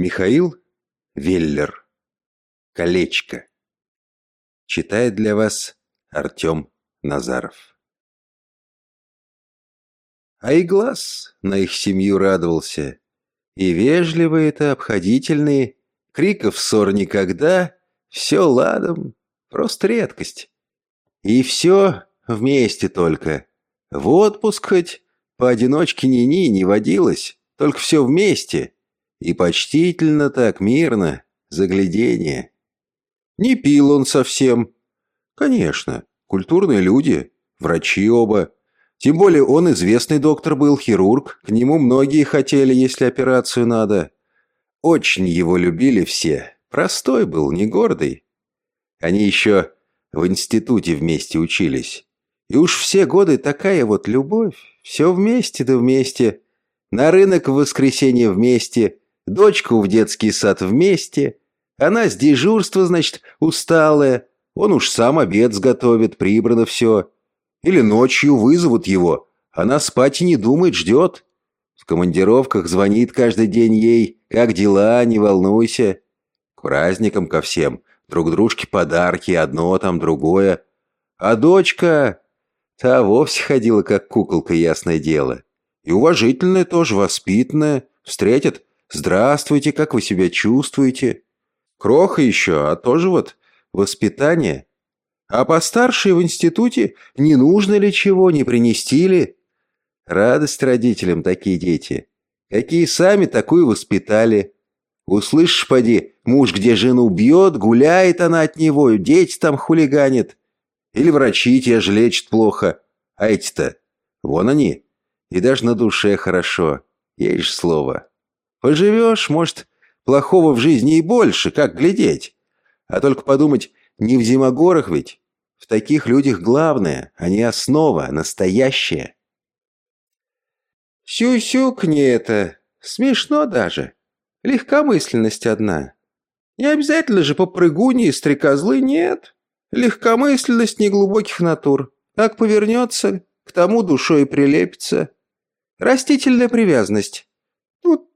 Михаил Веллер. Колечко. Читает для вас Артем Назаров. А и глаз на их семью радовался. И вежливые-то, обходительные, криков ссор никогда, все ладом, просто редкость. И все вместе только. В отпуск хоть поодиночке ни-ни не водилось, только все вместе. И почтительно так, мирно, заглядение. Не пил он совсем. Конечно, культурные люди, врачи оба. Тем более он известный доктор был, хирург. К нему многие хотели, если операцию надо. Очень его любили все. Простой был, не гордый. Они еще в институте вместе учились. И уж все годы такая вот любовь. Все вместе да вместе. На рынок в воскресенье вместе. Дочку в детский сад вместе. Она с дежурства, значит, усталая. Он уж сам обед сготовит, прибрано все. Или ночью вызовут его. Она спать и не думает, ждет. В командировках звонит каждый день ей. Как дела, не волнуйся. К праздникам ко всем. Друг дружке подарки, одно там, другое. А дочка... Та вовсе ходила как куколка, ясное дело. И уважительная тоже, воспитанная. Встретит. Здравствуйте, как вы себя чувствуете? Кроха еще, а тоже вот воспитание. А постарше в институте не нужно ли чего, не принести ли? Радость родителям такие дети. Какие сами такую воспитали. Услышишь, поди, муж где жену бьет, гуляет она от него, дети там хулиганят. Или врачи тебя же лечат плохо. А эти-то, вон они. И даже на душе хорошо. Есть же слово. Поживешь, может, Плохого в жизни и больше, как глядеть. А только подумать, не в зимогорах ведь. В таких людях главное, а не основа, настоящая. Сю-сюк не это. Смешно даже. Легкомысленность одна. Не обязательно же попрыгуни и стрекозлы, нет. Легкомысленность неглубоких натур. Как повернется, к тому душой прилепится. Растительная привязанность.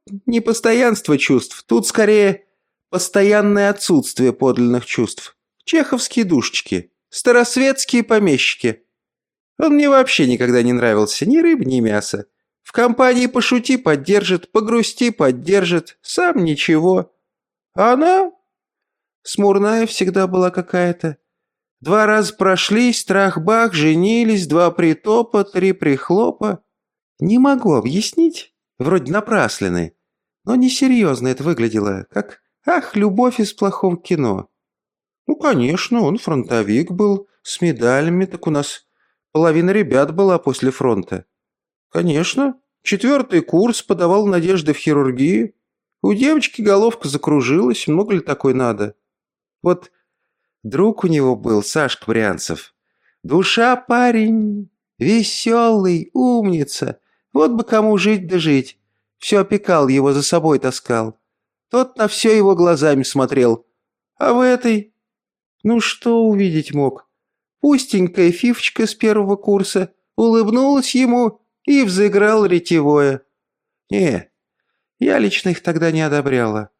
Тут не постоянство чувств, тут скорее постоянное отсутствие подлинных чувств. Чеховские душечки, старосветские помещики. Он мне вообще никогда не нравился, ни рыб, ни мясо. В компании пошути поддержит, погрусти поддержит, сам ничего. А она? Смурная всегда была какая-то. Два раза прошли, страх-бах, женились, два притопа, три прихлопа. Не могу объяснить вроде напрасленной, но несерьезно это выглядело, как «Ах, любовь из плохого кино». Ну, конечно, он фронтовик был, с медалями, так у нас половина ребят была после фронта. Конечно, четвертый курс подавал надежды в хирургии. У девочки головка закружилась, много ли такой надо? Вот друг у него был, Сашка Брянцев. Душа парень, веселый, умница. Вот бы кому жить да жить. Все опекал его, за собой таскал. Тот на все его глазами смотрел. А в этой... Ну что увидеть мог? Пустенькая фифочка с первого курса улыбнулась ему и взыграл ретевое. Не, я лично их тогда не одобряла.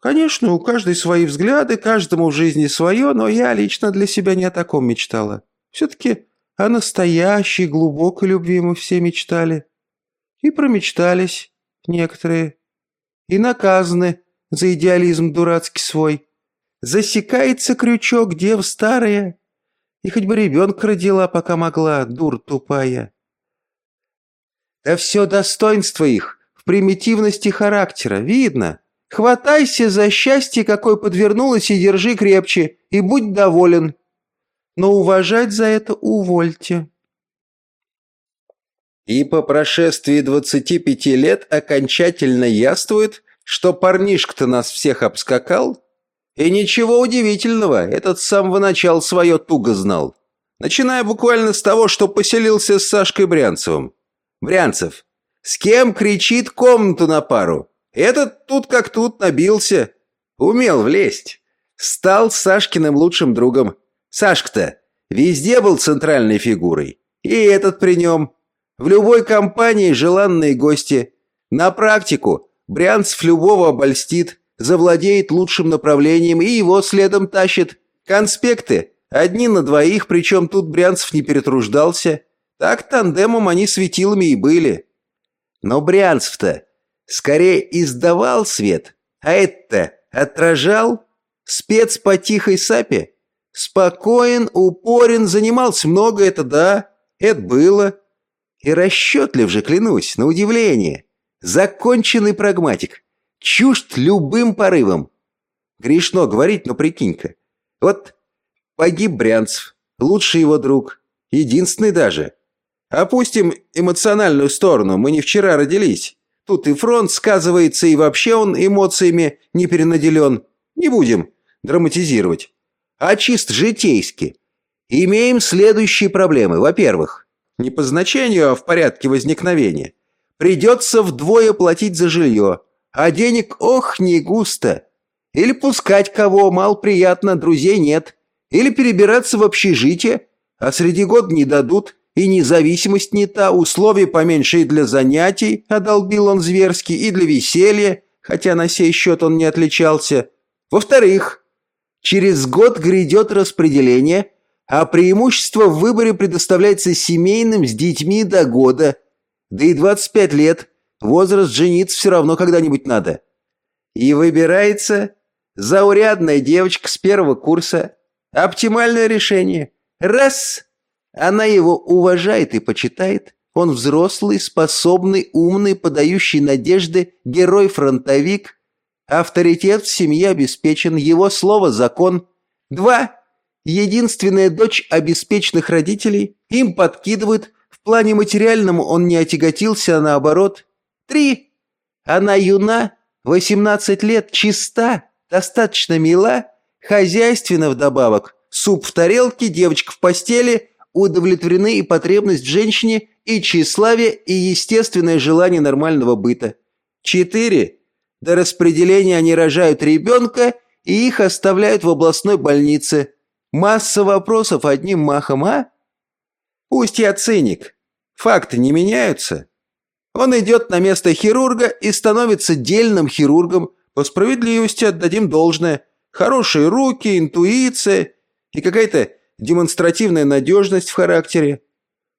Конечно, у каждой свои взгляды, каждому в жизни свое, но я лично для себя не о таком мечтала. Все-таки о настоящей глубокой любви мы все мечтали. И промечтались некоторые. И наказаны за идеализм дурацкий свой. Засекается крючок, дев старая. И хоть бы ребенка родила, пока могла, дур тупая. Да все достоинство их в примитивности характера, видно. Хватайся за счастье, какое подвернулось, и держи крепче, и будь доволен. Но уважать за это увольте. И по прошествии 25 лет окончательно яствует, что парнишка-то нас всех обскакал. И ничего удивительного, этот с самого начала свое туго знал. Начиная буквально с того, что поселился с Сашкой Брянцевым. Брянцев, с кем кричит комнату на пару? Этот тут как тут набился. Умел влезть. Стал Сашкиным лучшим другом. Сашка-то везде был центральной фигурой. И этот при нем. В любой компании желанные гости. На практику Брянцев любого обольстит. завладеет лучшим направлением и его следом тащит. Конспекты. Одни на двоих, причем тут Брянцев не перетруждался. Так тандемом они светилами и были. Но Брянцев-то скорее издавал свет, а это отражал спец по тихой сапе. Спокоен, упорен, занимался много, это да, это было. И расчетлив же, клянусь, на удивление. Законченный прагматик. Чужд любым порывом. Грешно говорить, но прикинь-ка. Вот погиб Брянцев, лучший его друг, единственный даже. Опустим эмоциональную сторону, мы не вчера родились. Тут и фронт сказывается, и вообще он эмоциями не перенаделен. Не будем драматизировать. А чисто житейски. Имеем следующие проблемы. Во-первых, не по значению, а в порядке возникновения. Придется вдвое платить за жилье, а денег ох не густо. Или пускать кого, мал приятно, друзей нет. Или перебираться в общежитие, а среди год не дадут, и независимость не та, условия поменьше и для занятий, одолбил он зверски, и для веселья, хотя на сей счет он не отличался. Во-вторых, через год грядет распределение, а преимущество в выборе предоставляется семейным с детьми до года. Да и 25 лет, возраст жениться все равно когда-нибудь надо. И выбирается заурядная девочка с первого курса. Оптимальное решение. Раз – она его уважает и почитает. Он взрослый, способный, умный, подающий надежды, герой-фронтовик. Авторитет в семье обеспечен, его слово – закон. Два. Единственная дочь обеспеченных родителей. Им подкидывают. В плане материальном он не отяготился, а наоборот. Три. Она юна, 18 лет, чиста, достаточно мила, хозяйственна вдобавок. Суп в тарелке, девочка в постели – удовлетворены и потребность в женщине, и тщеславие, и естественное желание нормального быта. Четыре. До распределения они рожают ребенка, и их оставляют в областной больнице. Масса вопросов одним махом, а? Пусть я циник. Факты не меняются. Он идет на место хирурга и становится дельным хирургом. По справедливости отдадим должное. Хорошие руки, интуиция и какая-то демонстративная надежность в характере.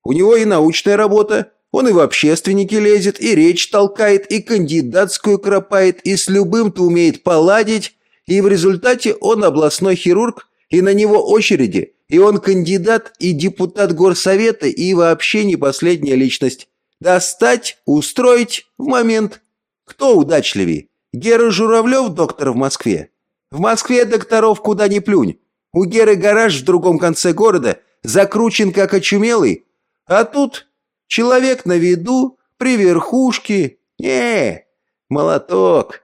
У него и научная работа, он и в общественники лезет, и речь толкает, и кандидатскую кропает, и с любым-то умеет поладить, и в результате он областной хирург, и на него очереди, и он кандидат, и депутат горсовета, и вообще не последняя личность. Достать, устроить в момент. Кто удачливей? Гера Журавлев, доктор в Москве? В Москве докторов куда ни плюнь. У Геры гараж в другом конце города, закручен как очумелый. А тут человек на виду, при верхушке. Не, молоток.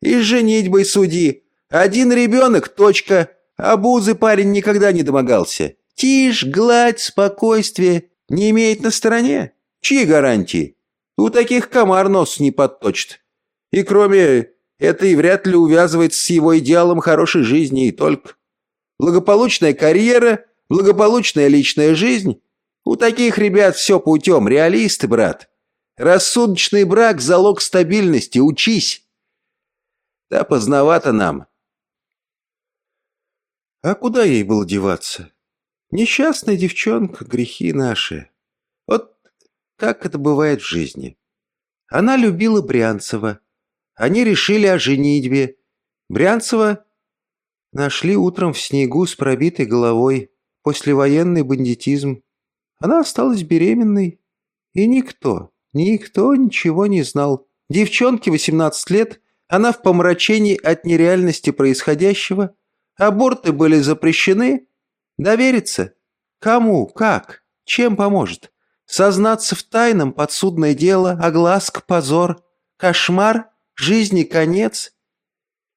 И с женитьбой суди. Один ребенок, точка. Абузы парень никогда не домогался. Тишь, гладь, спокойствие. Не имеет на стороне. Чьи гарантии? У таких комар нос не подточит. И кроме этой вряд ли увязывается с его идеалом хорошей жизни и только. Благополучная карьера, благополучная личная жизнь. У таких ребят все путем, реалисты, брат. Рассудочный брак – залог стабильности, учись. Да поздновато нам. А куда ей было деваться? Несчастная девчонка, грехи наши. Вот как это бывает в жизни. Она любила Брянцева. Они решили о женитьбе. Брянцева Нашли утром в снегу с пробитой головой. Послевоенный бандитизм. Она осталась беременной. И никто, никто ничего не знал. Девчонке 18 лет, она в помрачении от нереальности происходящего. Аборты были запрещены. Довериться? Кому? Как? Чем поможет? Сознаться в тайном подсудное дело, огласка, позор, кошмар, жизни конец.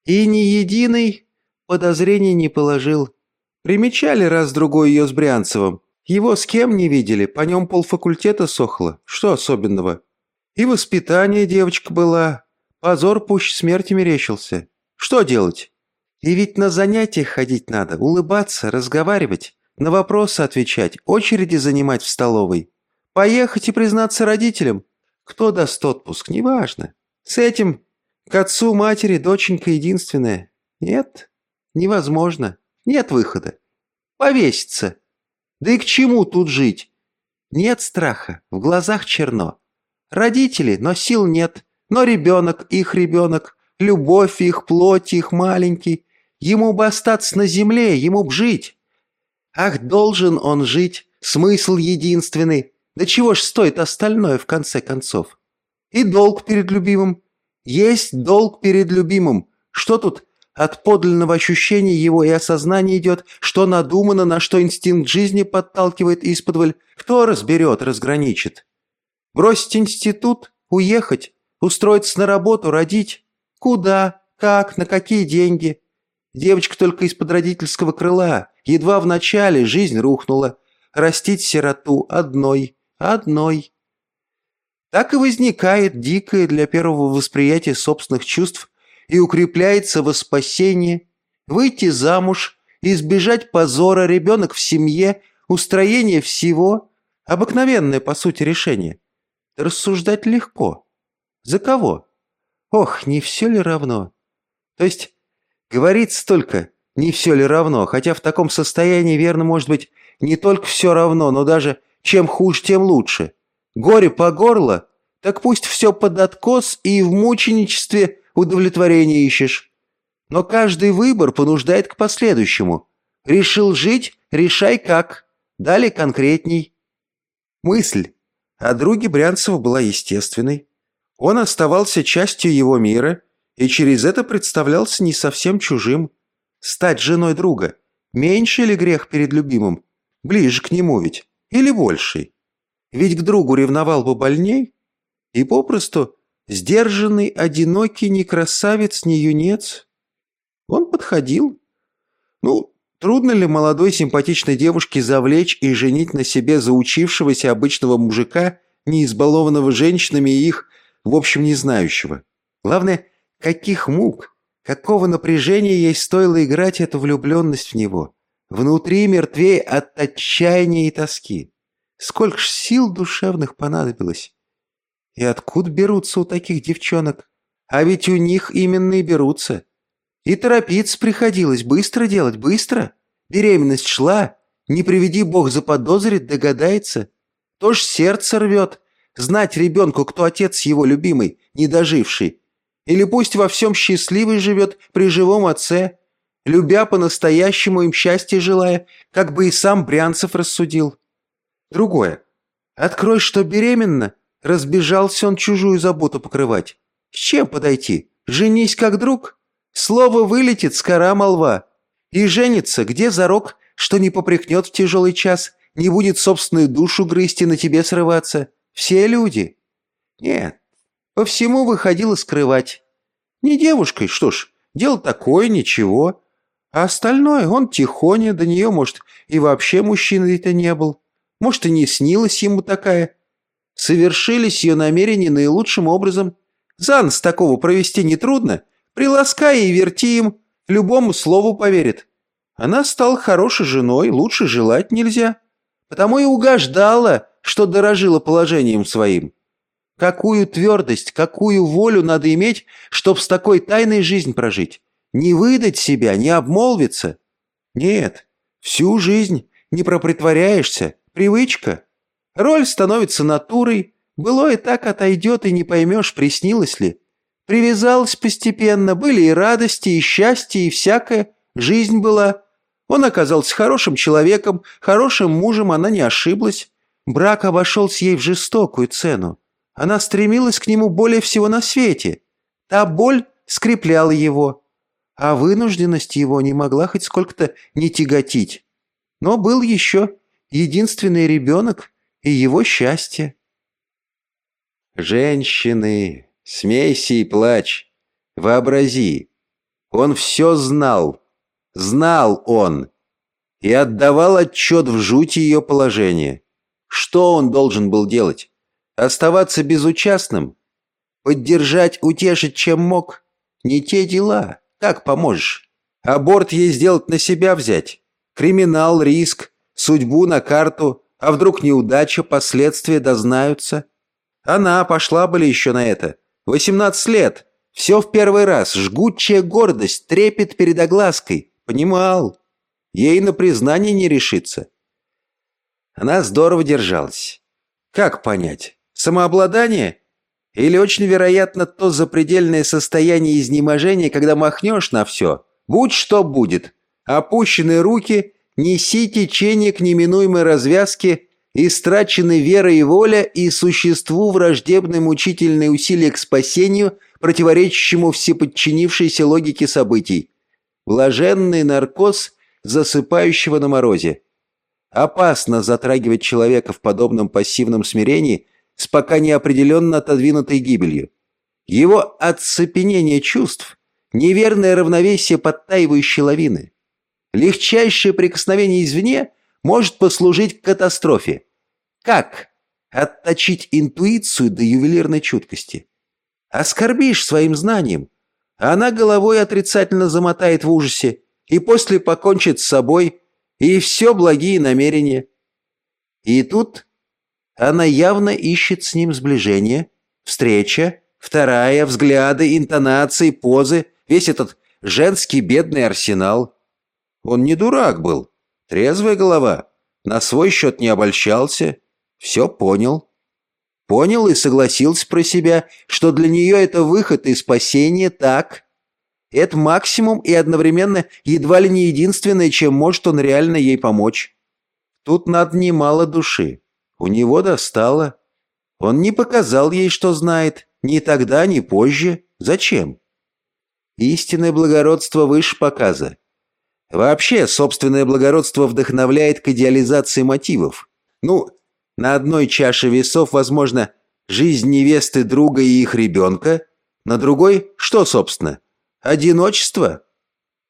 И ни единый Подозрений не положил. Примечали раз-другой ее с Брянцевым. Его с кем не видели, по нем полфакультета сохло. Что особенного? И воспитание девочка была. Позор пуще смерти мерещился. Что делать? И ведь на занятиях ходить надо, улыбаться, разговаривать, на вопросы отвечать, очереди занимать в столовой. Поехать и признаться родителям. Кто даст отпуск, неважно. С этим К отцу, матери, доченька единственная. Нет, невозможно. Нет выхода. Повеситься. Да и к чему тут жить? Нет страха, в глазах черно. Родители, но сил нет. Но ребенок, их ребенок, любовь их, плоть их маленький. Ему бы остаться на земле, ему б жить. Ах, должен он жить, смысл единственный. Да чего ж стоит остальное в конце концов? И долг перед любимым. Есть долг перед любимым. Что тут от подлинного ощущения его и осознания идет, что надумано, на что инстинкт жизни подталкивает исподволь, кто разберет, разграничит. Бросить институт, уехать, устроиться на работу, родить? Куда, как, на какие деньги? Девочка только из-под родительского крыла, едва в начале жизнь рухнула. Растить сироту одной, одной так и возникает дикое для первого восприятия собственных чувств и укрепляется во спасении, выйти замуж, избежать позора, ребенок в семье, устроение всего – обыкновенное, по сути, решение. Рассуждать легко. За кого? Ох, не все ли равно? То есть, говорится только «не все ли равно», хотя в таком состоянии, верно, может быть, не только все равно, но даже чем хуже, тем лучше – Горе по горло? Так пусть все под откос и в мученичестве удовлетворение ищешь. Но каждый выбор понуждает к последующему. Решил жить – решай как. Далее конкретней. Мысль о друге Брянцева была естественной. Он оставался частью его мира и через это представлялся не совсем чужим. Стать женой друга – меньше ли грех перед любимым? Ближе к нему ведь? Или больший? Ведь к другу ревновал бы больней. И попросту сдержанный, одинокий не красавец, не юнец. Он подходил. Ну, трудно ли молодой симпатичной девушке завлечь и женить на себе заучившегося обычного мужика, не избалованного женщинами и их, в общем, не знающего? Главное, каких мук, какого напряжения ей стоило играть эту влюбленность в него. Внутри мертвей от отчаяния и тоски. Сколько ж сил душевных понадобилось. И откуда берутся у таких девчонок? А ведь у них именно и берутся. И торопиться приходилось, быстро делать, быстро. Беременность шла, не приведи бог заподозрит, догадается. Тоже сердце рвет. Знать ребенку, кто отец его любимый, недоживший. Или пусть во всем счастливый живет при живом отце, любя по-настоящему им счастья желая, как бы и сам Брянцев рассудил. Другое. Открой, что беременна, разбежался он чужую заботу покрывать. С чем подойти? Женись как друг? Слово вылетит, скора молва. И женится, где зарок, что не попрекнет в тяжелый час, не будет собственную душу грызть и на тебе срываться? Все люди. Нет, по всему выходило скрывать. Не девушкой, что ж, дело такое, ничего. А остальное он тихоня, до нее, может, и вообще мужчиной-то не был. Может, и не снилась ему такая. Совершились ее намерения наилучшим образом. За нос такого провести нетрудно. Приласкай и верти им, любому слову поверит. Она стала хорошей женой, лучше желать нельзя. Потому и угождала, что дорожила положением своим. Какую твердость, какую волю надо иметь, чтоб с такой тайной жизнь прожить? Не выдать себя, не обмолвиться? Нет, всю жизнь не пропритворяешься, Привычка. Роль становится натурой. Было и так отойдет, и не поймешь, приснилось ли. Привязалась постепенно, были и радости, и счастье, и всякое. Жизнь была. Он оказался хорошим человеком, хорошим мужем, она не ошиблась. Брак обошелся ей в жестокую цену. Она стремилась к нему более всего на свете. Та боль скрепляла его, а вынужденность его не могла хоть сколько-то не тяготить. Но был еще единственный ребенок и его счастье. Женщины, смейся и плачь. Вообрази, он все знал, знал он, и отдавал отчет в жути ее положения. Что он должен был делать? Оставаться безучастным? Поддержать, утешить, чем мог? Не те дела. Как поможешь? Аборт ей сделать на себя взять? Криминал, риск, Судьбу на карту, а вдруг неудача, последствия дознаются? Она пошла бы ли еще на это? 18 лет. Все в первый раз, жгучая гордость, трепет перед оглаской. Понимал. Ей на признание не решится. Она здорово держалась. Как понять? Самообладание? Или очень вероятно то запредельное состояние изнеможения, когда махнешь на все? Будь что будет. Опущенные руки, неси течение к неминуемой развязке, истрачены вера и воля и существу враждебны мучительные усилия к спасению, противоречащему всеподчинившейся логике событий. Блаженный наркоз засыпающего на морозе. Опасно затрагивать человека в подобном пассивном смирении с пока неопределенно отодвинутой гибелью. Его оцепенение чувств – неверное равновесие подтаивающей лавины. Легчайшее прикосновение извне может послужить к катастрофе. Как отточить интуицию до ювелирной чуткости? Оскорбишь своим знанием, а она головой отрицательно замотает в ужасе и после покончит с собой, и все благие намерения. И тут она явно ищет с ним сближение, встреча, вторая, взгляды, интонации, позы, весь этот женский бедный арсенал. Он не дурак был, трезвая голова, на свой счет не обольщался, все понял. Понял и согласился про себя, что для нее это выход и спасение так. Это максимум и одновременно едва ли не единственное, чем может он реально ей помочь. Тут надо немало души. У него достало. Он не показал ей, что знает, ни тогда, ни позже. Зачем? Истинное благородство выше показа. Вообще, собственное благородство вдохновляет к идеализации мотивов. Ну, на одной чаше весов, возможно, жизнь невесты друга и их ребенка, на другой – что, собственно? Одиночество?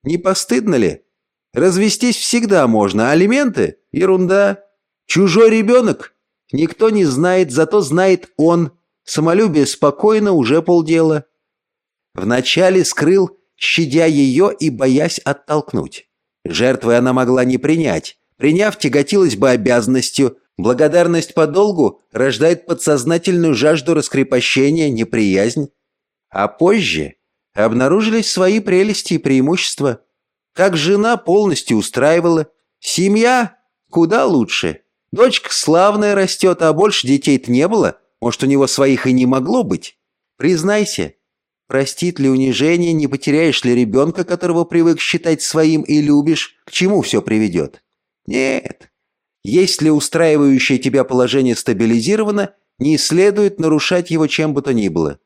Не постыдно ли? Развестись всегда можно, алименты – ерунда. Чужой ребенок? Никто не знает, зато знает он. Самолюбие спокойно, уже полдела. Вначале скрыл, щадя ее и боясь оттолкнуть. Жертвы она могла не принять. Приняв, тяготилась бы обязанностью – Благодарность по долгу рождает подсознательную жажду раскрепощения, неприязнь. А позже обнаружились свои прелести и преимущества. Как жена полностью устраивала. Семья куда лучше. Дочка славная растет, а больше детей-то не было. Может, у него своих и не могло быть. Признайся, простит ли унижение, не потеряешь ли ребенка, которого привык считать своим и любишь, к чему все приведет? Нет, если устраивающее тебя положение стабилизировано, не следует нарушать его чем бы то ни было.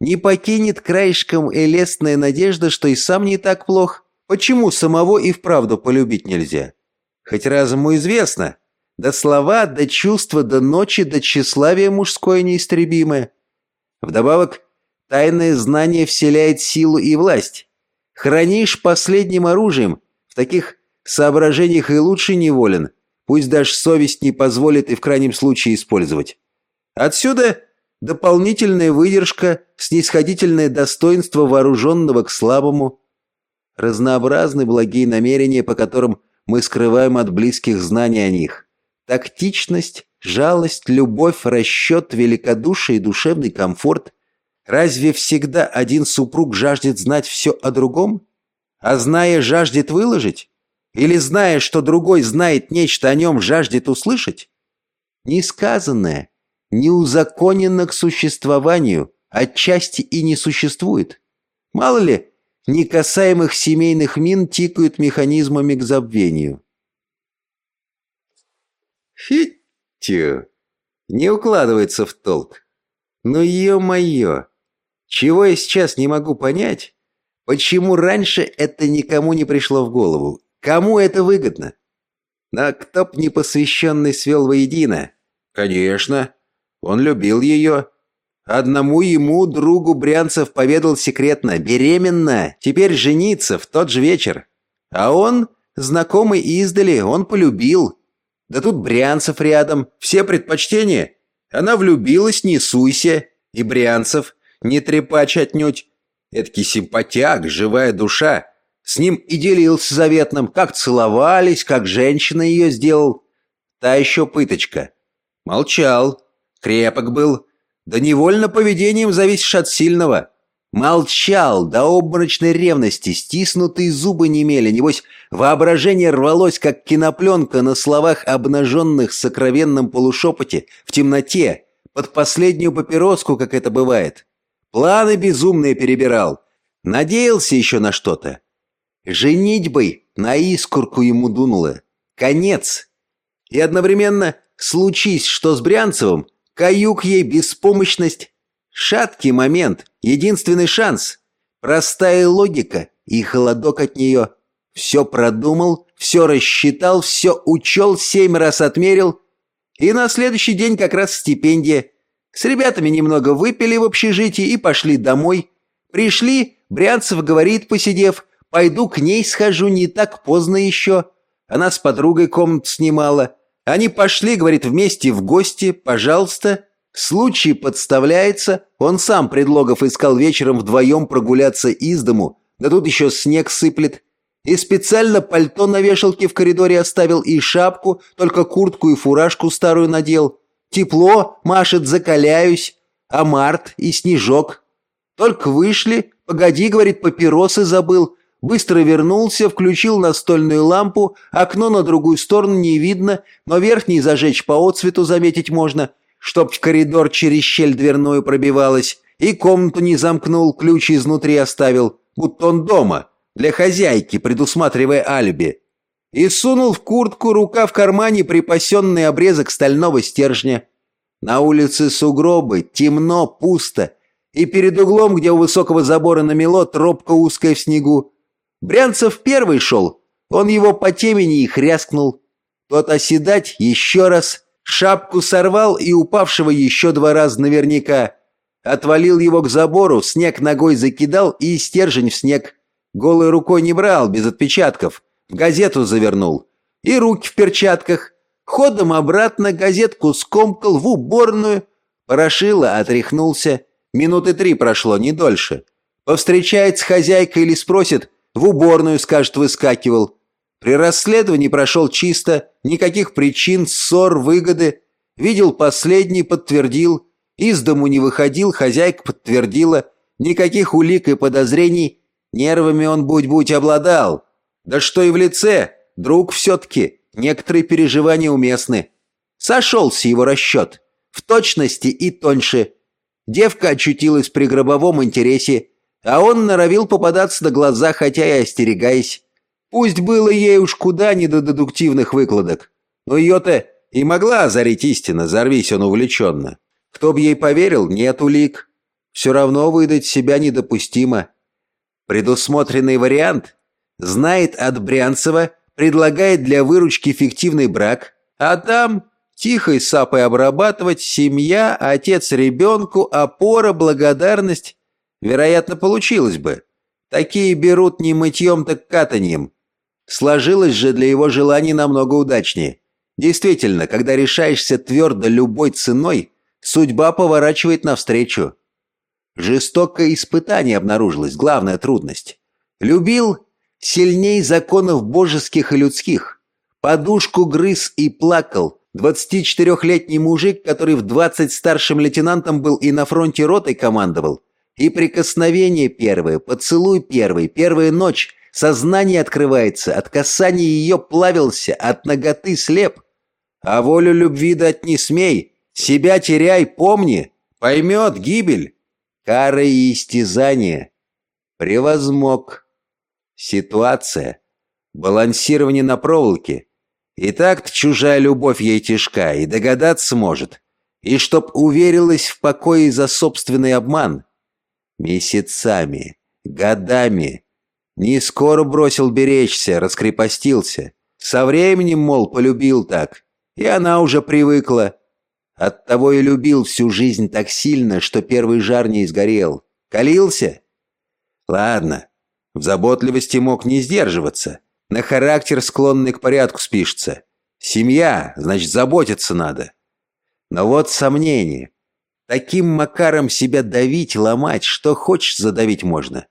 Не покинет краешком и лестная надежда, что и сам не так плох. Почему самого и вправду полюбить нельзя? Хоть разуму известно. Да слова, да чувства, да ночи, да тщеславие мужское неистребимое. Вдобавок, тайное знание вселяет силу и власть. Хранишь последним оружием, в таких соображениях и лучше неволен – Пусть даже совесть не позволит и в крайнем случае использовать. Отсюда дополнительная выдержка, снисходительное достоинство вооруженного к слабому, разнообразны благие намерения, по которым мы скрываем от близких знаний о них. Тактичность, жалость, любовь, расчет, великодушие и душевный комфорт. Разве всегда один супруг жаждет знать все о другом? А зная, жаждет выложить? Или, зная, что другой знает нечто о нем, жаждет услышать? Несказанное, неузаконенно к существованию, отчасти и не существует. Мало ли, некасаемых семейных мин тикают механизмами к забвению. Фитю, не укладывается в толк. Ну, ё-моё, чего я сейчас не могу понять, почему раньше это никому не пришло в голову, Кому это выгодно? Но кто б непосвященный свел воедино? Конечно. Он любил ее. Одному ему, другу Брянцев, поведал секретно. Беременна. Теперь жениться в тот же вечер. А он, знакомый издали, он полюбил. Да тут Брянцев рядом. Все предпочтения. Она влюбилась, не суйся. И Брянцев, не трепач отнюдь. Эдакий симпатяк, живая душа. С ним и делился заветным, как целовались, как женщина ее сделал. Та еще пыточка. Молчал, крепок был. Да невольно поведением зависишь от сильного. Молчал до обморочной ревности, стиснутые зубы немели, небось воображение рвалось, как кинопленка на словах обнаженных в сокровенном полушепоте, в темноте, под последнюю папироску, как это бывает. Планы безумные перебирал. Надеялся еще на что-то. Женитьбой на искорку ему дунуло. Конец. И одновременно, случись что с Брянцевым, каюк ей беспомощность. Шаткий момент, единственный шанс. Простая логика и холодок от нее. Все продумал, все рассчитал, все учел, семь раз отмерил. И на следующий день как раз стипендия. С ребятами немного выпили в общежитии и пошли домой. Пришли, Брянцев говорит, посидев, «Пойду к ней схожу, не так поздно еще». Она с подругой комнат снимала. Они пошли, говорит, вместе в гости, пожалуйста. Случай подставляется. Он сам предлогов искал вечером вдвоем прогуляться из дому. Да тут еще снег сыплет. И специально пальто на вешалке в коридоре оставил и шапку, только куртку и фуражку старую надел. Тепло, машет, закаляюсь. А март и снежок. Только вышли. Погоди, говорит, папиросы забыл. Быстро вернулся, включил настольную лампу. Окно на другую сторону не видно, но верхний зажечь по отцвету заметить можно, чтоб в коридор через щель дверную пробивалось. И комнату не замкнул, ключ изнутри оставил, будто он дома, для хозяйки, предусматривая алиби и сунул в куртку рука в кармане припасенный обрезок стального стержня. На улице сугробы, темно, пусто, и перед углом, где у высокого забора намело, тропка узкая в снегу. Брянцев первый шел, он его по темени и хряскнул. Тот оседать еще раз, шапку сорвал и упавшего еще два раза наверняка. Отвалил его к забору, снег ногой закидал и стержень в снег. Голой рукой не брал, без отпечатков в газету завернул. И руки в перчатках. Ходом обратно газетку скомкал в уборную. Порошило, отряхнулся. Минуты три прошло, не дольше. Повстречается хозяйка или спросит, в уборную, скажет, выскакивал. При расследовании прошел чисто, никаких причин, ссор, выгоды. Видел последний, подтвердил. Из дому не выходил, хозяйка подтвердила. Никаких улик и подозрений. Нервами он будь-будь обладал. Да что и в лице, друг все-таки, некоторые переживания уместны. Сошелся его расчет, в точности и тоньше. Девка очутилась при гробовом интересе, а он норовил попадаться на глаза, хотя и остерегаясь. Пусть было ей уж куда не до дедуктивных выкладок, но ее-то и могла озарить истина, зарвись он увлеченно. Кто б ей поверил, нет улик. Все равно выдать себя недопустимо. Предусмотренный вариант знает от Брянцева, предлагает для выручки фиктивный брак, а там тихой сапой обрабатывать семья, отец ребенку, опора, благодарность. Вероятно, получилось бы. Такие берут не мытьем, так катаньем. Сложилось же для его желаний намного удачнее. Действительно, когда решаешься твердо любой ценой, судьба поворачивает навстречу. Жестокое испытание обнаружилось, главная трудность. Любил сильней законов божеских и людских. Подушку грыз и плакал. 24-летний мужик, который в 20 старшим лейтенантом был и на фронте ротой командовал. И прикосновение первое, поцелуй первый, первая ночь. Сознание открывается, от касания ее плавился, от ноготы слеп. А волю любви дать не смей, себя теряй, помни, поймет гибель. Кара и истязание. Превозмог. Ситуация. Балансирование на проволоке. И так чужая любовь ей тяжка, и догадаться может. И чтоб уверилась в покое за собственный обман. Месяцами, годами. Не скоро бросил беречься, раскрепостился. Со временем, мол, полюбил так. И она уже привыкла. Оттого и любил всю жизнь так сильно, что первый жар не изгорел. Калился? Ладно, в заботливости мог не сдерживаться. На характер, склонный к порядку, спишется. Семья, значит, заботиться надо. Но вот сомнение. Таким макаром себя давить, ломать, что хочешь задавить можно.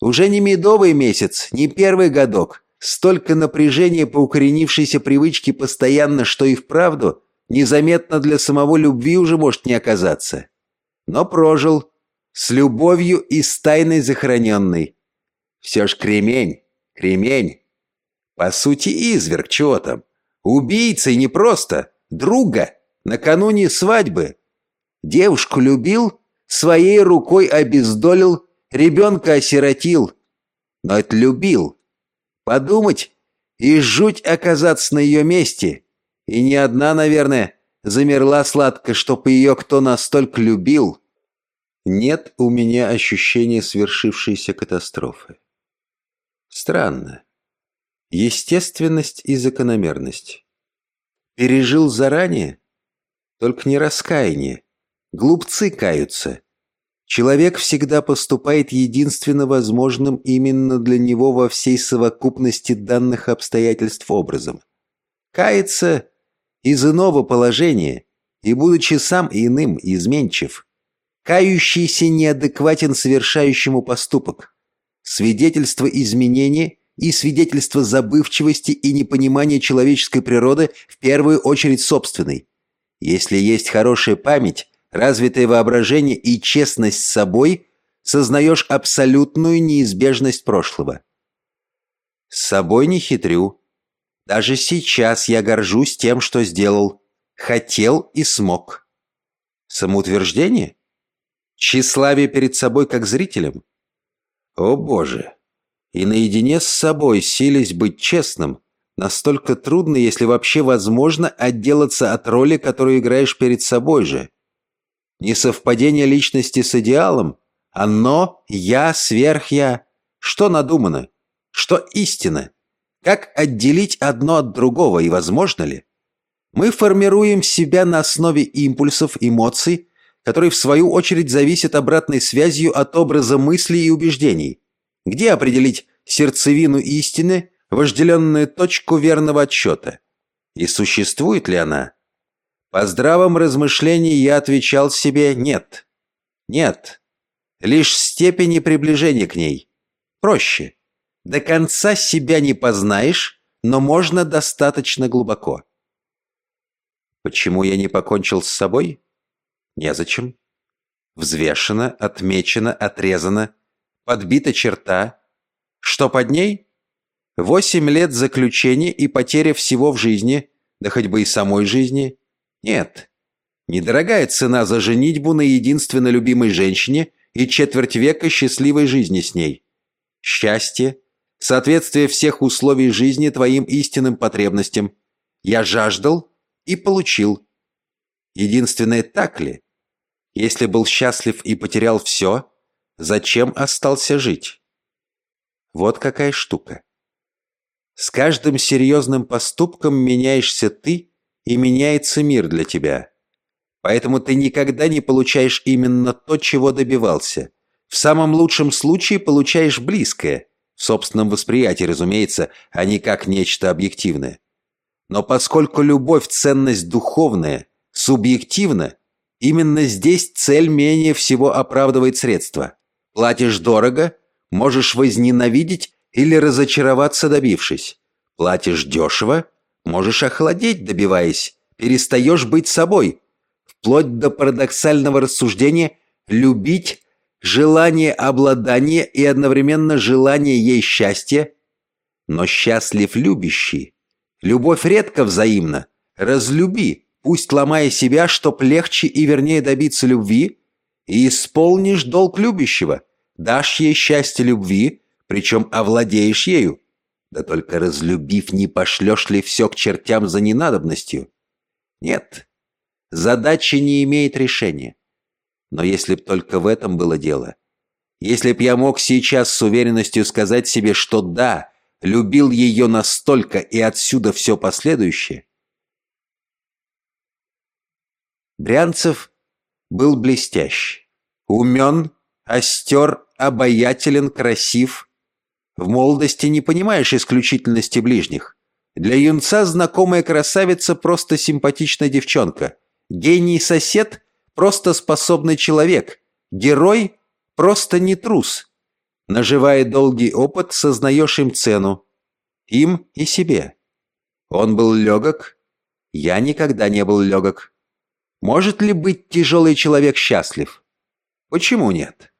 Уже не медовый месяц, не первый годок. Столько напряжения по укоренившейся привычке постоянно, что и вправду незаметно для самого любви уже может не оказаться. Но прожил. с любовью и с тайной захороненной. Все ж кремень, кремень. По сути, изверг, чего там. И не просто, друга, накануне свадьбы. Девушку любил, своей рукой обездолил, ребенка осиротил. Но это любил. Подумать и жуть оказаться на ее месте. И не одна, наверное, замерла сладко, чтоб ее кто настолько любил. Нет у меня ощущения свершившейся катастрофы. Странно. Естественность и закономерность. Пережил заранее? Только не раскаяние. Глупцы каются. Человек всегда поступает единственно возможным именно для него во всей совокупности данных обстоятельств образом. Кается из иного положения и, будучи сам иным, изменчив. Кающийся неадекватен совершающему поступок. Свидетельство изменения и свидетельство забывчивости и непонимания человеческой природы в первую очередь собственной. Если есть хорошая память, развитое воображение и честность с собой, сознаешь абсолютную неизбежность прошлого. С собой не хитрю. Даже сейчас я горжусь тем, что сделал. Хотел и смог. Самоутверждение? Тщеславие перед собой как зрителем? О боже! И наедине с собой сились быть честным. Настолько трудно, если вообще возможно, отделаться от роли, которую играешь перед собой же. Несовпадение личности с идеалом? Оно, я, сверх-я. Что надумано? Что истина? Как отделить одно от другого и возможно ли? Мы формируем себя на основе импульсов, эмоций, которые в свою очередь зависят обратной связью от образа мыслей и убеждений. Где определить сердцевину истины, вожделенную точку верного отсчета? И существует ли она? По здравом размышлении я отвечал себе «нет». Нет. Лишь степени приближения к ней. Проще. До конца себя не познаешь, но можно достаточно глубоко. Почему я не покончил с собой? Незачем. Взвешено, отмечено, отрезано, подбита черта. Что под ней? Восемь лет заключения и потеря всего в жизни, да хоть бы и самой жизни. Нет. Недорогая цена за женитьбу на единственно любимой женщине и четверть века счастливой жизни с ней. Счастье, соответствие всех условий жизни твоим истинным потребностям. Я жаждал и получил. Единственное, так ли? Если был счастлив и потерял все, зачем остался жить? Вот какая штука. С каждым серьезным поступком меняешься ты и меняется мир для тебя. Поэтому ты никогда не получаешь именно то, чего добивался. В самом лучшем случае получаешь близкое, в собственном восприятии, разумеется, а не как нечто объективное. Но поскольку любовь – ценность духовная, субъективна, именно здесь цель менее всего оправдывает средства. Платишь дорого, можешь возненавидеть или разочароваться, добившись. Платишь дешево – Можешь охладеть, добиваясь, перестаешь быть собой. Вплоть до парадоксального рассуждения «любить» – желание обладания и одновременно желание ей счастья. Но счастлив любящий. Любовь редко взаимна. Разлюби, пусть ломая себя, чтоб легче и вернее добиться любви, и исполнишь долг любящего, дашь ей счастье любви, причем овладеешь ею. Да только разлюбив, не пошлешь ли все к чертям за ненадобностью? Нет, задача не имеет решения. Но если б только в этом было дело, если б я мог сейчас с уверенностью сказать себе, что да, любил ее настолько и отсюда все последующее. Брянцев был блестящ, умен, остер, обаятелен, красив – в молодости не понимаешь исключительности ближних. Для юнца знакомая красавица просто симпатичная девчонка. Гений-сосед – просто способный человек. Герой – просто не трус. Наживая долгий опыт, сознаешь им цену. Им и себе. Он был легок. Я никогда не был легок. Может ли быть тяжелый человек счастлив? Почему нет?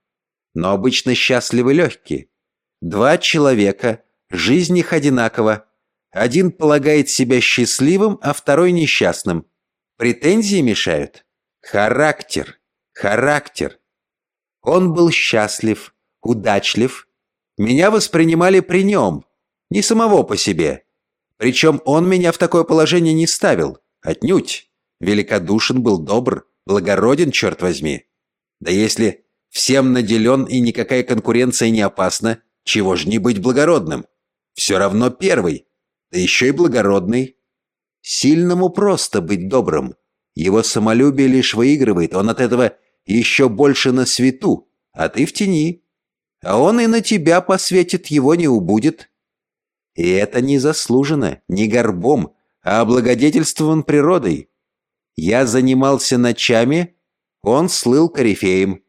Но обычно счастливы легкие. Два человека, жизнь их одинакова. Один полагает себя счастливым, а второй несчастным. Претензии мешают? Характер, характер. Он был счастлив, удачлив. Меня воспринимали при нем, не самого по себе. Причем он меня в такое положение не ставил, отнюдь. Великодушен был добр, благороден, черт возьми. Да если всем наделен и никакая конкуренция не опасна, чего ж не быть благородным? Все равно первый, да еще и благородный. Сильному просто быть добрым. Его самолюбие лишь выигрывает, он от этого еще больше на свету, а ты в тени. А он и на тебя посветит, его не убудет. И это не заслужено, не горбом, а облагодетельствован природой. Я занимался ночами, он слыл корифеем.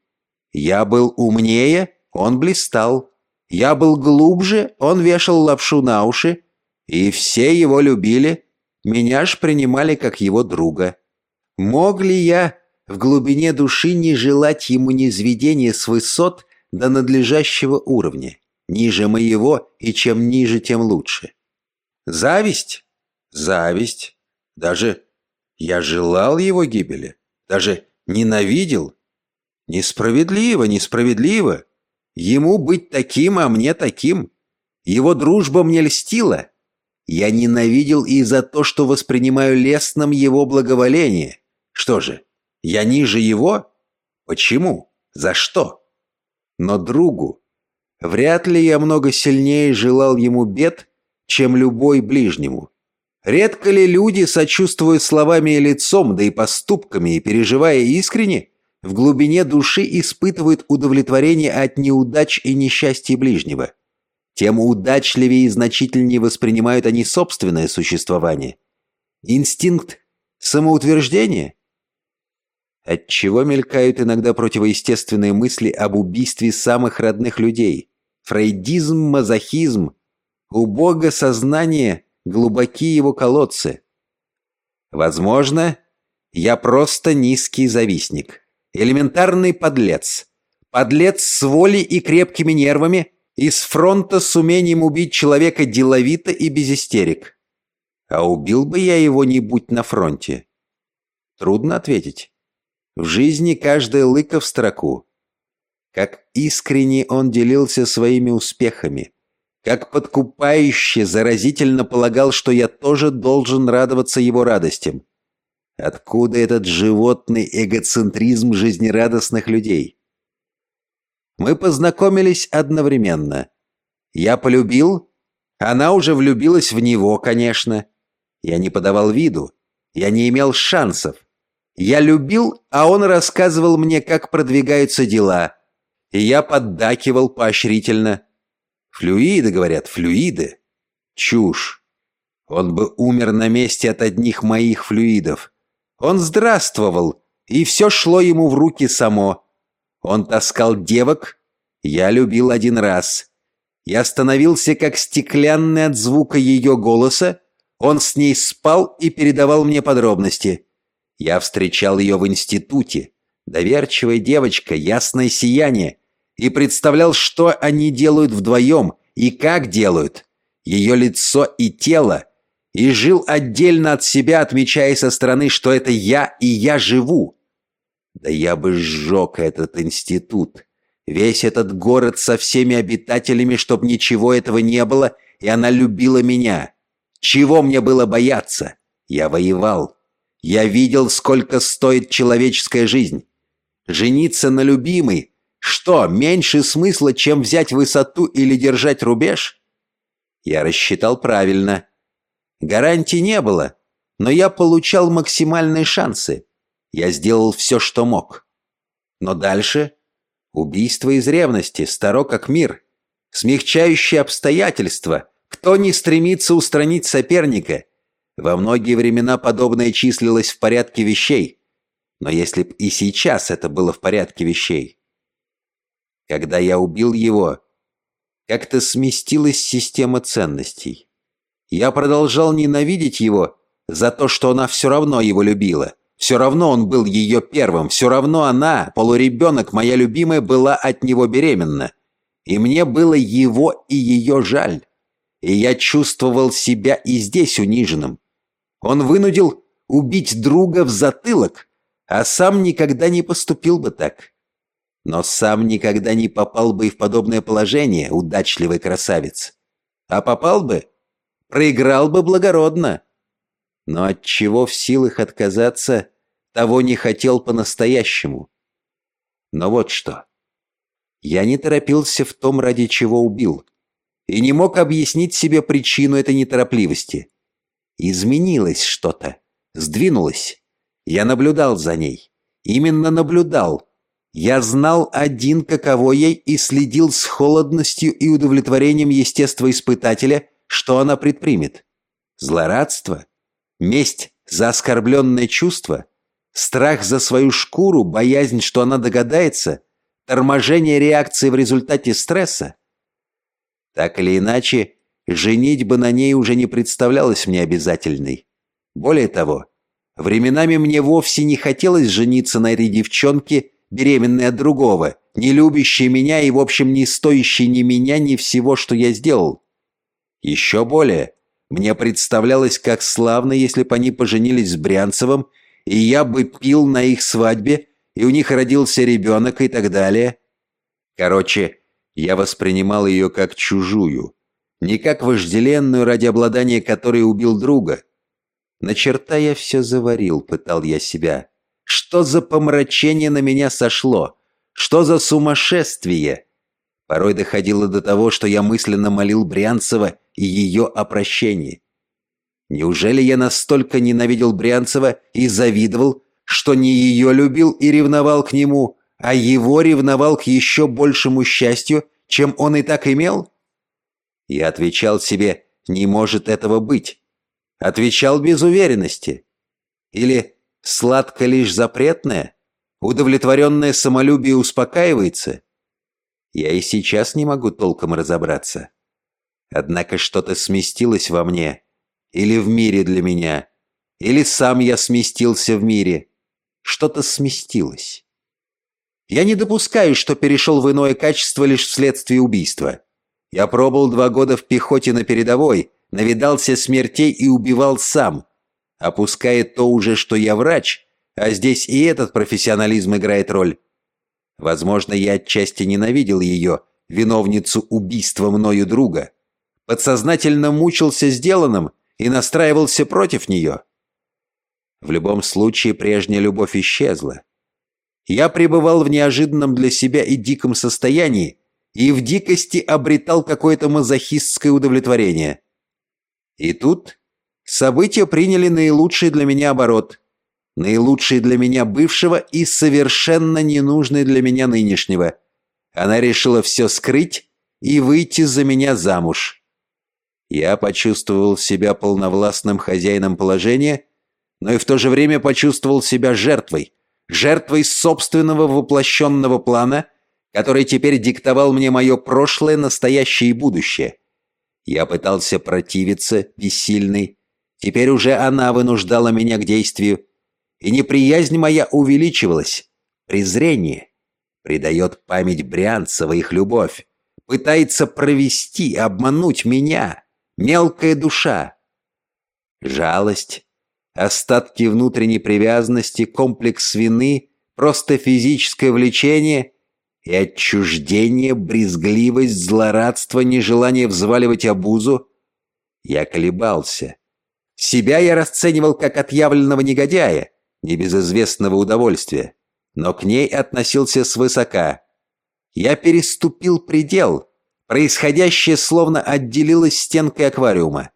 Я был умнее, он блистал. Я был глубже, он вешал лапшу на уши. И все его любили, меня ж принимали как его друга. Мог ли я в глубине души не желать ему низведения с высот до надлежащего уровня, ниже моего, и чем ниже, тем лучше? Зависть? Зависть. Даже я желал его гибели, даже ненавидел. Несправедливо, несправедливо. Ему быть таким, а мне таким. Его дружба мне льстила. Я ненавидел и за то, что воспринимаю лестным его благоволение. Что же, я ниже его? Почему? За что? Но другу, вряд ли я много сильнее желал ему бед, чем любой ближнему. Редко ли люди, сочувствуя словами и лицом, да и поступками, и переживая искренне, в глубине души испытывают удовлетворение от неудач и несчастья ближнего? Тем удачливее и значительнее воспринимают они собственное существование. Инстинкт самоутверждения? Отчего мелькают иногда противоестественные мысли об убийстве самых родных людей? Фрейдизм, мазохизм, убого сознание – глубоки его колодцы. Возможно, я просто низкий завистник, элементарный подлец, подлец с волей и крепкими нервами, из фронта с умением убить человека деловито и без истерик. А убил бы я его не будь на фронте? Трудно ответить. В жизни каждая лыка в строку. Как искренне он делился своими успехами, как подкупающе заразительно полагал, что я тоже должен радоваться его радостям. Откуда этот животный эгоцентризм жизнерадостных людей? Мы познакомились одновременно. Я полюбил, она уже влюбилась в него, конечно. Я не подавал виду, я не имел шансов. Я любил, а он рассказывал мне, как продвигаются дела. И я поддакивал поощрительно – Флюиды, говорят, флюиды. Чушь. Он бы умер на месте от одних моих флюидов. Он здравствовал, и все шло ему в руки само. Он таскал девок, я любил один раз. Я становился как стеклянный от звука ее голоса, он с ней спал и передавал мне подробности. Я встречал ее в институте. Доверчивая девочка, ясное сияние и представлял, что они делают вдвоем и как делают, ее лицо и тело, и жил отдельно от себя, отмечая со стороны, что это я и я живу. Да я бы сжег этот институт, весь этот город со всеми обитателями, чтоб ничего этого не было, и она любила меня. Чего мне было бояться? Я воевал. Я видел, сколько стоит человеческая жизнь. Жениться на любимой, что, меньше смысла, чем взять высоту или держать рубеж? Я рассчитал правильно. Гарантий не было, но я получал максимальные шансы. Я сделал все, что мог. Но дальше убийство из ревности, старо как мир, смягчающие обстоятельства, кто не стремится устранить соперника. Во многие времена подобное числилось в порядке вещей. Но если б и сейчас это было в порядке вещей, когда я убил его, как-то сместилась система ценностей. Я продолжал ненавидеть его за то, что она все равно его любила, Все равно он был ее первым, все равно она, полуребенок, моя любимая, была от него беременна. И мне было его и ее жаль. И я чувствовал себя и здесь униженным. Он вынудил убить друга в затылок, а сам никогда не поступил бы так. Но сам никогда не попал бы и в подобное положение, удачливый красавец. А попал бы, проиграл бы благородно. Но от чего в силах отказаться, того не хотел по-настоящему. Но вот что. Я не торопился в том, ради чего убил, и не мог объяснить себе причину этой неторопливости. Изменилось что-то, сдвинулось. Я наблюдал за ней. Именно наблюдал. Я знал один, каково ей, и следил с холодностью и удовлетворением естествоиспытателя, что она предпримет. Злорадство? Месть за оскорбленное чувство? Страх за свою шкуру, боязнь, что она догадается? Торможение реакции в результате стресса? Так или иначе, женитьба на ней уже не представлялась мне обязательной. Более того, временами мне вовсе не хотелось жениться на этой девчонке, беременной от другого, не любящей меня и, в общем, не стоящей ни меня, ни всего, что я сделал. Еще более, мне представлялось, как славно, если бы они поженились с Брянцевым, и я бы пил на их свадьбе, и у них родился ребенок и так далее. Короче, я воспринимал ее как чужую, не как вожделенную, ради обладания которой убил друга. На черта я все заварил, пытал я себя. Что за помрачение на меня сошло? Что за сумасшествие? Порой доходило до того, что я мысленно молил Брянцева и ее о прощении. Неужели я настолько ненавидел Брянцева и завидовал, что не ее любил и ревновал к нему, а его ревновал к еще большему счастью, чем он и так имел? Я отвечал себе, не может этого быть. Отвечал без уверенности. Или сладко лишь запретное, удовлетворенное самолюбие успокаивается. Я и сейчас не могу толком разобраться. Однако что-то сместилось во мне, или в мире для меня, или сам я сместился в мире. Что-то сместилось. Я не допускаю, что перешел в иное качество лишь вследствие убийства. Я пробыл два года в пехоте на передовой, навидался смертей и убивал сам. Опуская то уже, что я врач, а здесь и этот профессионализм играет роль. Возможно, я отчасти ненавидел ее, виновницу убийства мною друга. Подсознательно мучился сделанным и настраивался против нее. В любом случае, прежняя любовь исчезла. Я пребывал в неожиданном для себя и диком состоянии, и в дикости обретал какое-то мазохистское удовлетворение. И тут события приняли наилучший для меня оборот, наилучший для меня бывшего и совершенно ненужный для меня нынешнего. Она решила все скрыть и выйти за меня замуж. Я почувствовал себя полновластным хозяином положения, но и в то же время почувствовал себя жертвой – жертвой собственного воплощенного плана, который теперь диктовал мне мое прошлое, настоящее и будущее. Я пытался противиться, бессильный. Теперь уже она вынуждала меня к действию. И неприязнь моя увеличивалась. Презрение придает память Брянцева их любовь. Пытается провести, обмануть меня. Мелкая душа. Жалость остатки внутренней привязанности, комплекс вины, просто физическое влечение и отчуждение, брезгливость, злорадство, нежелание взваливать обузу. Я колебался. Себя я расценивал как отъявленного негодяя, не без известного удовольствия, но к ней относился свысока. Я переступил предел. Происходящее словно отделилось стенкой аквариума.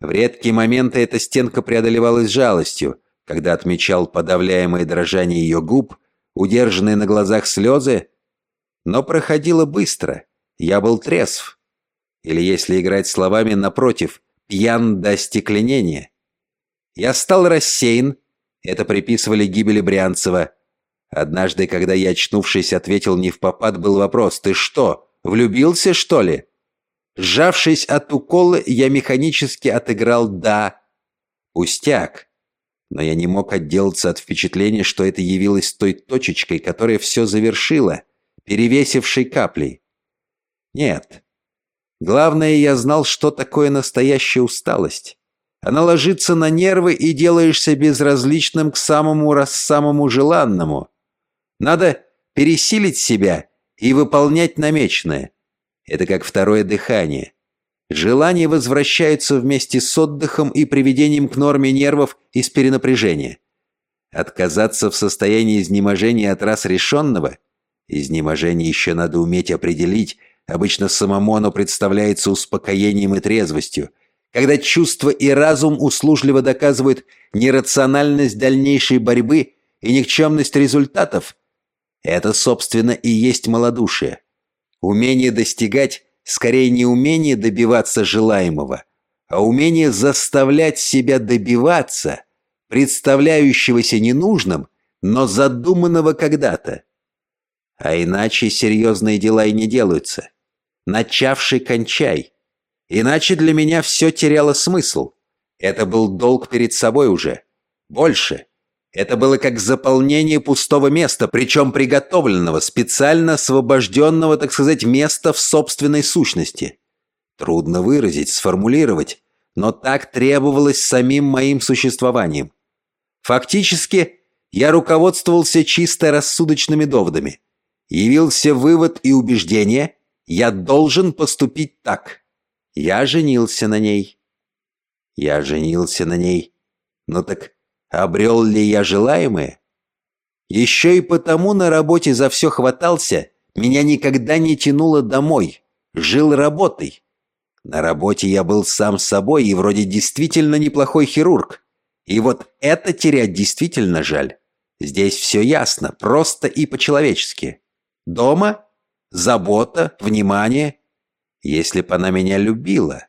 В редкие моменты эта стенка преодолевалась жалостью, когда отмечал подавляемое дрожание ее губ, удержанные на глазах слезы, но проходило быстро, я был трезв. Или, если играть словами, напротив, пьян до остекленения. Я стал рассеян, это приписывали гибели Брянцева. Однажды, когда я, очнувшись, ответил не в попад, был вопрос «Ты что, влюбился, что ли?» Сжавшись от укола, я механически отыграл «да». Пустяк. Но я не мог отделаться от впечатления, что это явилось той точечкой, которая все завершила, перевесившей каплей. Нет. Главное, я знал, что такое настоящая усталость. Она ложится на нервы и делаешься безразличным к самому раз самому желанному. Надо пересилить себя и выполнять намеченное. Это как второе дыхание. Желания возвращаются вместе с отдыхом и приведением к норме нервов из перенапряжения. Отказаться в состоянии изнеможения от раз решенного – изнеможение еще надо уметь определить, обычно самому оно представляется успокоением и трезвостью, когда чувство и разум услужливо доказывают нерациональность дальнейшей борьбы и никчемность результатов. Это, собственно, и есть малодушие. Умение достигать скорее не умение добиваться желаемого, а умение заставлять себя добиваться, представляющегося ненужным, но задуманного когда-то. А иначе серьезные дела и не делаются. Начавший кончай. Иначе для меня все теряло смысл. Это был долг перед собой уже. Больше. Это было как заполнение пустого места, причем приготовленного, специально освобожденного, так сказать, места в собственной сущности. Трудно выразить, сформулировать, но так требовалось самим моим существованием. Фактически, я руководствовался чисто рассудочными доводами. Явился вывод и убеждение «я должен поступить так». Я женился на ней. Я женился на ней. Ну так Обрел ли я желаемое? Еще и потому на работе за все хватался, меня никогда не тянуло домой. Жил работой. На работе я был сам собой и вроде действительно неплохой хирург. И вот это терять действительно жаль. Здесь все ясно, просто и по-человечески. Дома? Забота, внимание. Если бы она меня любила.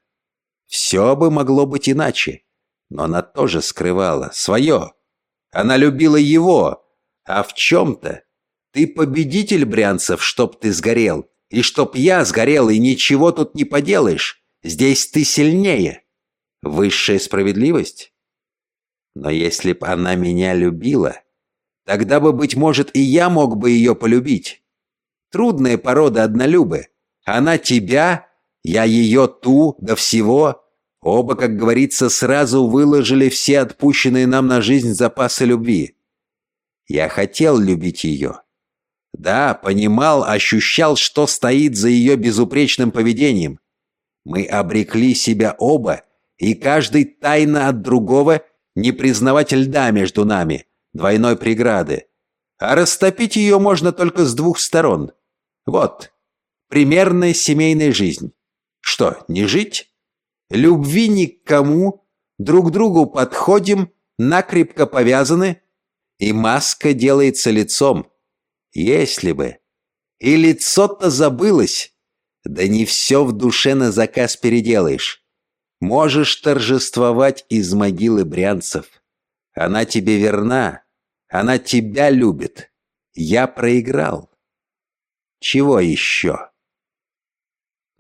Все бы могло быть иначе. Но она тоже скрывала свое. Она любила его. А в чем-то ты победитель, Брянцев, чтоб ты сгорел. И чтоб я сгорел, и ничего тут не поделаешь. Здесь ты сильнее. Высшая справедливость? Но если б она меня любила, тогда бы, быть может, и я мог бы ее полюбить. Трудная порода однолюбы. Она тебя, я ее ту, до всего. Оба, как говорится, сразу выложили все отпущенные нам на жизнь запасы любви. Я хотел любить ее. Да, понимал, ощущал, что стоит за ее безупречным поведением. Мы обрекли себя оба, и каждый тайно от другого не признавать льда между нами, двойной преграды. А растопить ее можно только с двух сторон. Вот, примерная семейная жизнь. Что, не жить? Любви ни к кому, друг другу подходим, накрепко повязаны, и маска делается лицом. Если бы. И лицо-то забылось. Да не все в душе на заказ переделаешь. Можешь торжествовать из могилы брянцев. Она тебе верна. Она тебя любит. Я проиграл. Чего еще?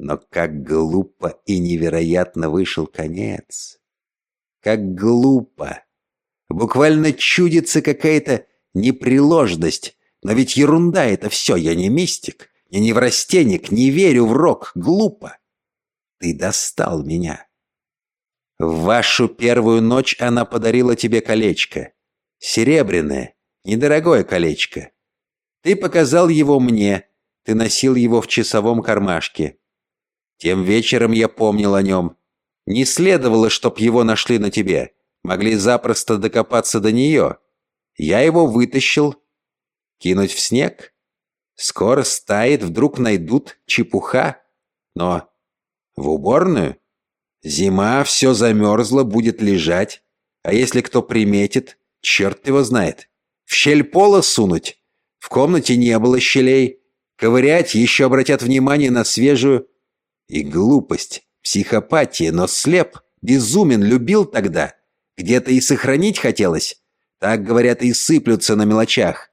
Но как глупо и невероятно вышел конец. Как глупо. Буквально чудится какая-то непреложность. Но ведь ерунда это все, я не мистик, я не неврастенник, не верю в рок, глупо. Ты достал меня. В вашу первую ночь она подарила тебе колечко. Серебряное, недорогое колечко. Ты показал его мне, ты носил его в часовом кармашке. Тем вечером я помнил о нем. Не следовало, чтоб его нашли на тебе. Могли запросто докопаться до нее. Я его вытащил. Кинуть в снег? Скоро стает, вдруг найдут чепуха. Но в уборную? Зима, все замерзло, будет лежать. А если кто приметит, черт его знает. В щель пола сунуть? В комнате не было щелей. Ковырять, еще обратят внимание на свежую и глупость, психопатия, но слеп, безумен, любил тогда. Где-то и сохранить хотелось. Так, говорят, и сыплются на мелочах.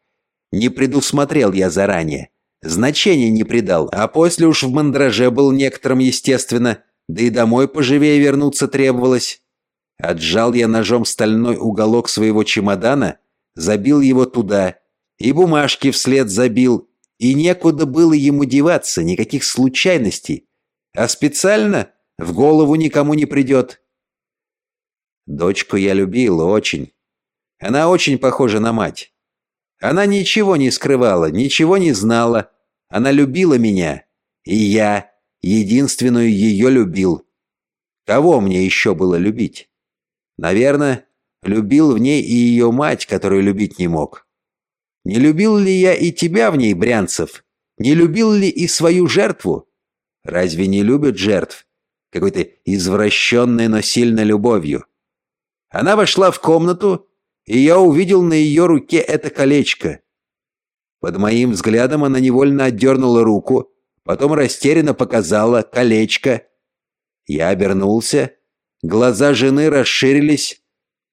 Не предусмотрел я заранее. Значения не придал, а после уж в мандраже был некоторым, естественно, да и домой поживее вернуться требовалось. Отжал я ножом стальной уголок своего чемодана, забил его туда, и бумажки вслед забил, и некуда было ему деваться, никаких случайностей. А специально в голову никому не придет. Дочку я любил очень. Она очень похожа на мать. Она ничего не скрывала, ничего не знала. Она любила меня, и я единственную ее любил. Кого мне еще было любить? Наверное, любил в ней и ее мать, которую любить не мог. Не любил ли я и тебя в ней, Брянцев? Не любил ли и свою жертву? Разве не любят жертв? Какой-то извращенной, но сильной любовью. Она вошла в комнату, и я увидел на ее руке это колечко. Под моим взглядом она невольно отдернула руку, потом растерянно показала колечко. Я обернулся, глаза жены расширились,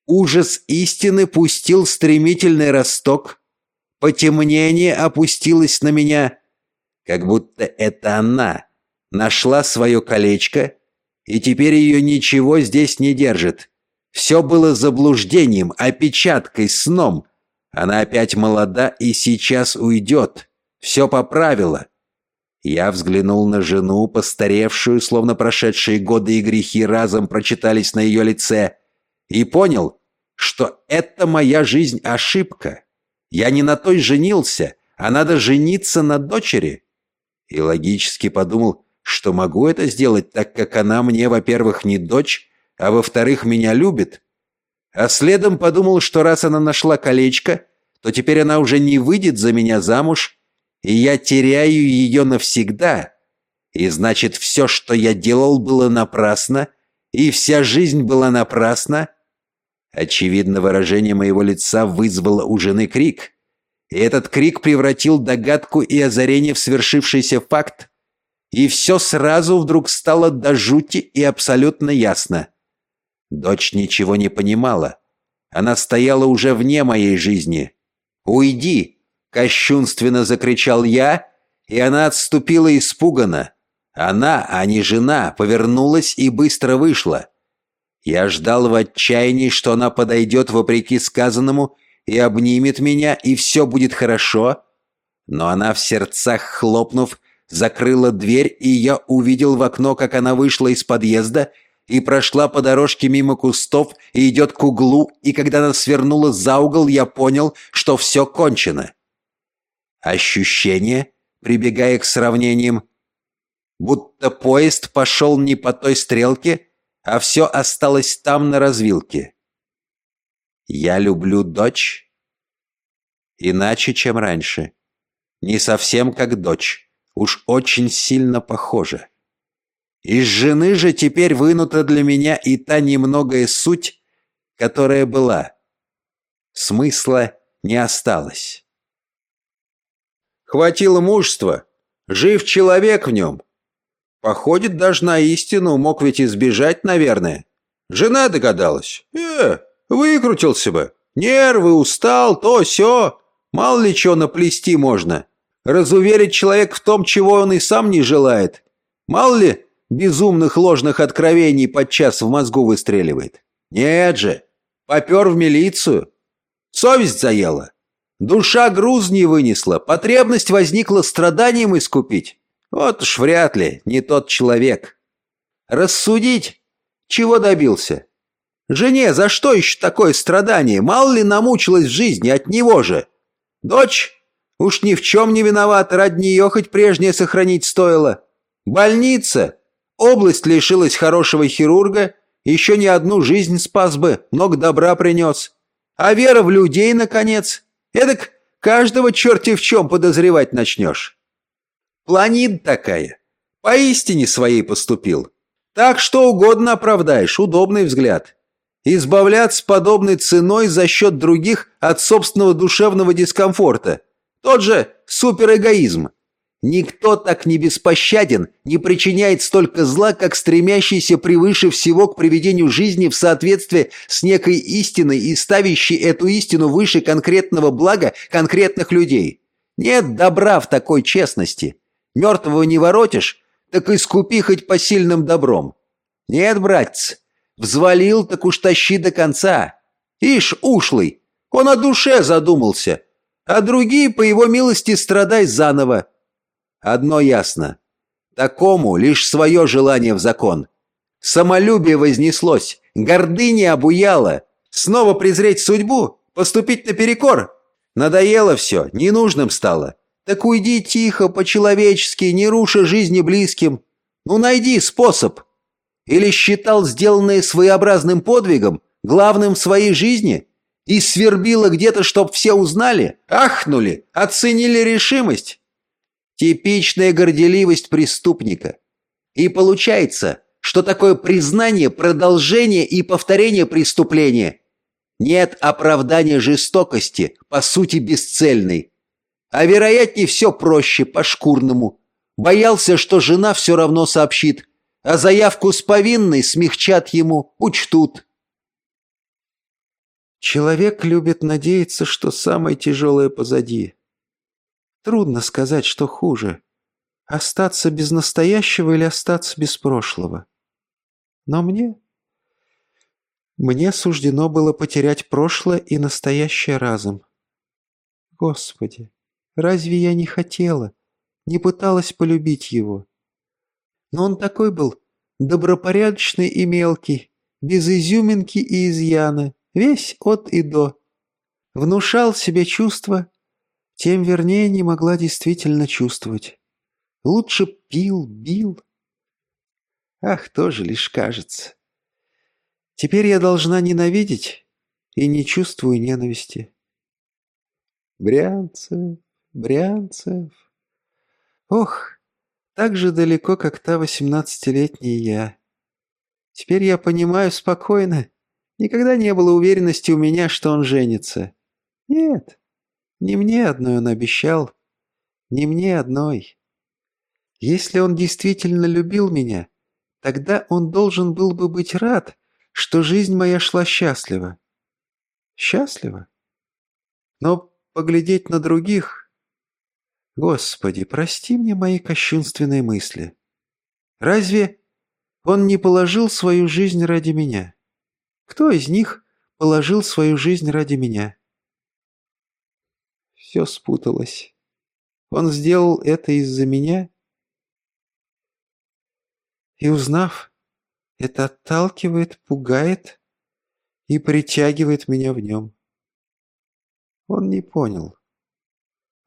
ужас истины пустил стремительный росток, потемнение опустилось на меня, как будто это она нашла свое колечко, и теперь ее ничего здесь не держит. Все было заблуждением, опечаткой, сном. Она опять молода и сейчас уйдет. Все поправила. Я взглянул на жену, постаревшую, словно прошедшие годы и грехи разом прочитались на ее лице, и понял, что это моя жизнь ошибка. Я не на той женился, а надо жениться на дочери. И логически подумал, что могу это сделать, так как она мне, во-первых, не дочь, а во-вторых, меня любит. А следом подумал, что раз она нашла колечко, то теперь она уже не выйдет за меня замуж, и я теряю ее навсегда. И значит, все, что я делал, было напрасно, и вся жизнь была напрасна. Очевидно, выражение моего лица вызвало у жены крик. И этот крик превратил догадку и озарение в свершившийся факт, и все сразу вдруг стало до жути и абсолютно ясно. Дочь ничего не понимала. Она стояла уже вне моей жизни. «Уйди!» Кощунственно закричал я, и она отступила испуганно. Она, а не жена, повернулась и быстро вышла. Я ждал в отчаянии, что она подойдет вопреки сказанному и обнимет меня, и все будет хорошо. Но она в сердцах хлопнув, закрыла дверь, и я увидел в окно, как она вышла из подъезда и прошла по дорожке мимо кустов и идет к углу, и когда она свернула за угол, я понял, что все кончено. Ощущение, прибегая к сравнениям, будто поезд пошел не по той стрелке, а все осталось там на развилке. Я люблю дочь иначе, чем раньше. Не совсем как дочь, уж очень сильно похожа. Из жены же теперь вынута для меня и та немногое суть, которая была. Смысла не осталось. Хватило мужества. Жив человек в нем. Походит даже на истину, мог ведь избежать, наверное. Жена догадалась. Э, выкрутился бы. Нервы, устал, то, сё. Мало ли чего наплести можно. Разуверить человек в том, чего он и сам не желает. Мало ли безумных ложных откровений подчас в мозгу выстреливает. Нет же, попер в милицию. Совесть заела. Душа груз не вынесла, потребность возникла страданием искупить. Вот уж вряд ли, не тот человек. Рассудить? Чего добился? Жене за что еще такое страдание? Мало ли намучилась в жизни от него же. Дочь? Уж ни в чем не виновата, ради нее хоть прежнее сохранить стоило. Больница? Область лишилась хорошего хирурга, еще не одну жизнь спас бы, много добра принес. А вера в людей, наконец, Эдак каждого черти в чем подозревать начнешь. Планит такая. Поистине своей поступил. Так что угодно оправдаешь, удобный взгляд. Избавляться подобной ценой за счет других от собственного душевного дискомфорта. Тот же суперэгоизм. Никто так не беспощаден, не причиняет столько зла, как стремящийся превыше всего к приведению жизни в соответствии с некой истиной и ставящий эту истину выше конкретного блага конкретных людей. Нет добра в такой честности. Мертвого не воротишь, так искупи хоть посильным добром. Нет, братец, Взвалил, так уж тащи до конца. Ишь, ушлый, он о душе задумался, а другие, по его милости, страдай заново. Одно ясно. Такому лишь свое желание в закон. Самолюбие вознеслось, гордыня обуяла. Снова презреть судьбу? Поступить наперекор? Надоело все, ненужным стало. Так уйди тихо, по-человечески, не руша жизни близким. Ну найди способ. Или считал сделанное своеобразным подвигом, главным в своей жизни? И свербило где-то, чтоб все узнали, ахнули, оценили решимость? Типичная горделивость преступника. И получается, что такое признание, продолжение и повторение преступления. Нет оправдания жестокости, по сути бесцельной. А вероятнее все проще, по-шкурному. Боялся, что жена все равно сообщит, а заявку с повинной смягчат ему, учтут. Человек любит надеяться, что самое тяжелое позади. Трудно сказать, что хуже. Остаться без настоящего или остаться без прошлого. Но мне... Мне суждено было потерять прошлое и настоящее разом. Господи, разве я не хотела, не пыталась полюбить его? Но он такой был, добропорядочный и мелкий, без изюминки и изъяна, весь от и до. Внушал себе чувства, тем вернее не могла действительно чувствовать. Лучше пил, бил. Ах, тоже лишь кажется. Теперь я должна ненавидеть и не чувствую ненависти. Брянцев, Брянцев. Ох, так же далеко, как та восемнадцатилетняя я. Теперь я понимаю спокойно. Никогда не было уверенности у меня, что он женится. Нет, не мне одной он обещал, не мне одной. Если он действительно любил меня, тогда он должен был бы быть рад, что жизнь моя шла счастливо. Счастливо? Но поглядеть на других... Господи, прости мне мои кощунственные мысли. Разве он не положил свою жизнь ради меня? Кто из них положил свою жизнь ради меня? Все спуталось. Он сделал это из-за меня? И узнав, это отталкивает, пугает и притягивает меня в нем. Он не понял.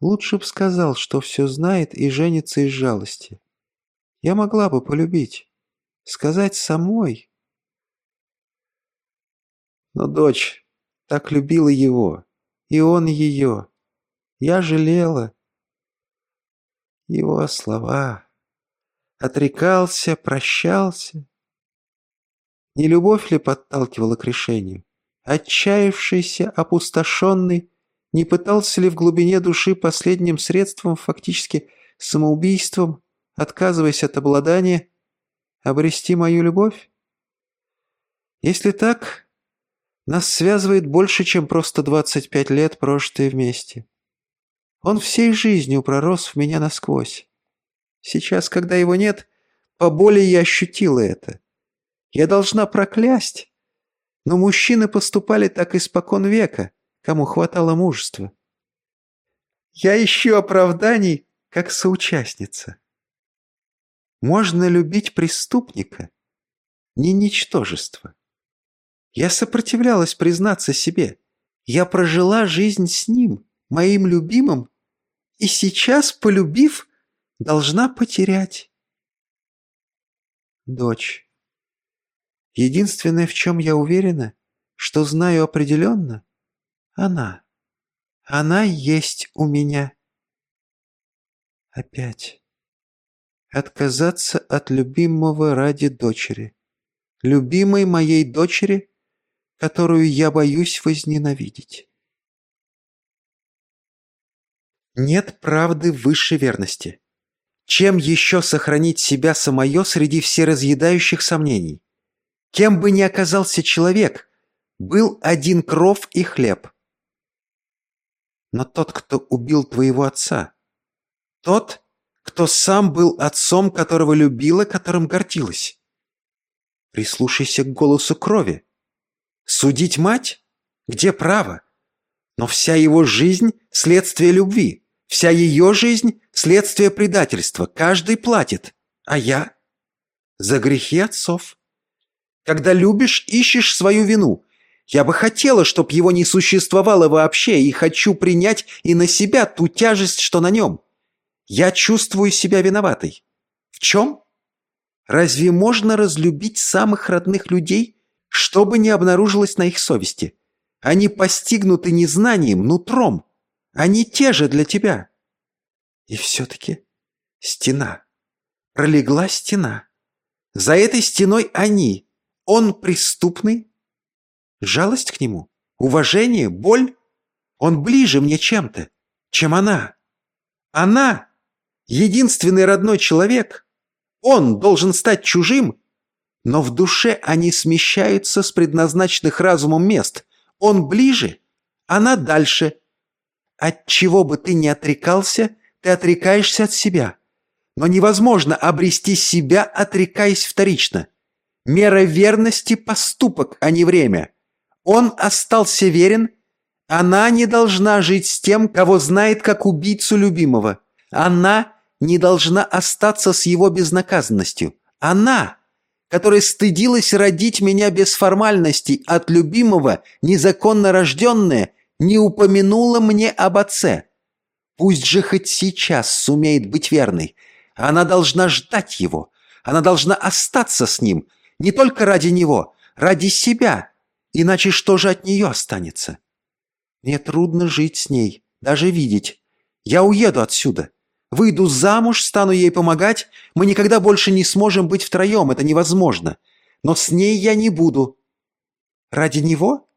Лучше б сказал, что все знает и женится из жалости. Я могла бы полюбить. Сказать самой. Но дочь так любила его, и он ее. Я жалела. Его слова. Отрекался, прощался. Не любовь ли подталкивала к решению? Отчаявшийся, опустошенный, не пытался ли в глубине души последним средством, фактически самоубийством, отказываясь от обладания, обрести мою любовь? Если так, нас связывает больше, чем просто 25 лет, прожитые вместе. Он всей жизнью пророс в меня насквозь. Сейчас, когда его нет, поболее я ощутила это. Я должна проклясть. Но мужчины поступали так испокон века, кому хватало мужества. Я ищу оправданий, как соучастница. Можно любить преступника, не ничтожество. Я сопротивлялась признаться себе. Я прожила жизнь с ним, моим любимым, и сейчас, полюбив, должна потерять. Дочь, единственное, в чем я уверена, что знаю определенно, она. Она есть у меня. Опять. Отказаться от любимого ради дочери. Любимой моей дочери, которую я боюсь возненавидеть. Нет правды выше верности. Чем еще сохранить себя самое среди всеразъедающих сомнений? Кем бы ни оказался человек, был один кров и хлеб. Но тот, кто убил твоего отца, тот, кто сам был отцом, которого любила, которым гордилась. Прислушайся к голосу крови. Судить мать? Где право? Но вся его жизнь – следствие любви. Вся ее жизнь – следствие предательства. Каждый платит. А я? За грехи отцов. Когда любишь, ищешь свою вину. Я бы хотела, чтоб его не существовало вообще, и хочу принять и на себя ту тяжесть, что на нем. Я чувствую себя виноватой. В чем? Разве можно разлюбить самых родных людей, что бы ни обнаружилось на их совести? Они постигнуты не знанием, нутром. Они те же для тебя. И все-таки стена. Пролегла стена. За этой стеной они. Он преступный. Жалость к нему? Уважение? Боль? Он ближе мне чем-то, чем она. Она — единственный родной человек. Он должен стать чужим. Но в душе они смещаются с предназначенных разумом мест. Он ближе, она дальше. От чего бы ты ни отрекался, ты отрекаешься от себя. Но невозможно обрести себя, отрекаясь вторично. Мера верности – поступок, а не время. Он остался верен, она не должна жить с тем, кого знает как убийцу любимого. Она не должна остаться с его безнаказанностью. Она, которая стыдилась родить меня без формальностей от любимого, незаконно рожденная, не упомянула мне об отце. Пусть же хоть сейчас сумеет быть верной. Она должна ждать его. Она должна остаться с ним. Не только ради него, ради себя. Иначе что же от нее останется? Мне трудно жить с ней, даже видеть. Я уеду отсюда. Выйду замуж, стану ей помогать. Мы никогда больше не сможем быть втроем, это невозможно. Но с ней я не буду. Ради него?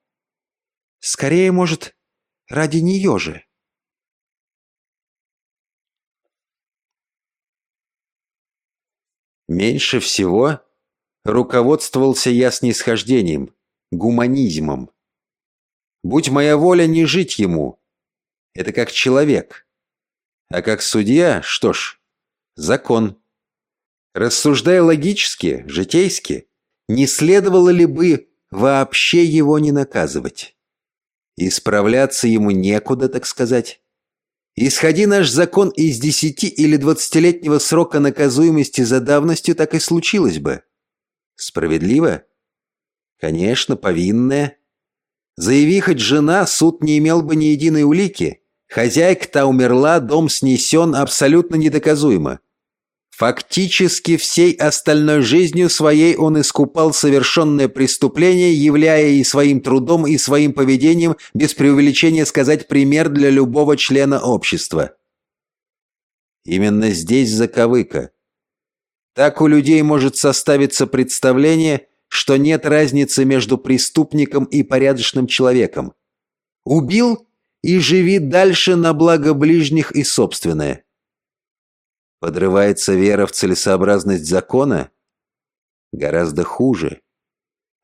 Скорее, может, ради нее же. Меньше всего руководствовался я снисхождением, гуманизмом. Будь моя воля не жить ему. Это как человек. А как судья, что ж, закон. Рассуждая логически, житейски, не следовало ли бы вообще его не наказывать? Исправляться ему некуда, так сказать. Исходи наш закон из десяти или двадцатилетнего срока наказуемости за давностью, так и случилось бы. Справедливо? Конечно, повинная. Заяви хоть жена, суд не имел бы ни единой улики. Хозяйка-то умерла, дом снесен абсолютно недоказуемо. Фактически всей остальной жизнью своей он искупал совершенное преступление, являя и своим трудом, и своим поведением, без преувеличения сказать, пример для любого члена общества. Именно здесь заковыка. Так у людей может составиться представление, что нет разницы между преступником и порядочным человеком. Убил и живи дальше на благо ближних и собственное. Подрывается вера в целесообразность закона? Гораздо хуже.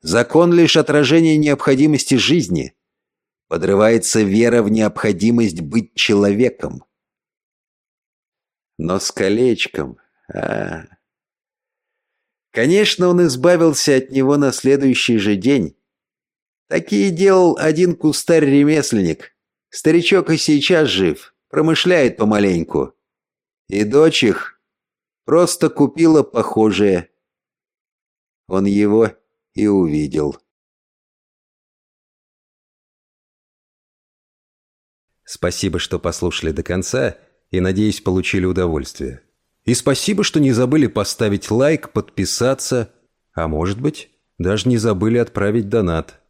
Закон лишь отражение необходимости жизни. Подрывается вера в необходимость быть человеком. Но с колечком... А... Конечно, он избавился от него на следующий же день. Такие делал один кустарь-ремесленник. Старичок и сейчас жив, промышляет помаленьку. И дочь их просто купила похожее. Он его и увидел. Спасибо, что послушали до конца и, надеюсь, получили удовольствие. И спасибо, что не забыли поставить лайк, подписаться, а может быть, даже не забыли отправить донат.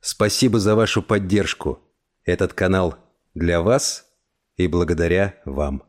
Спасибо за вашу поддержку. Этот канал для вас и благодаря вам.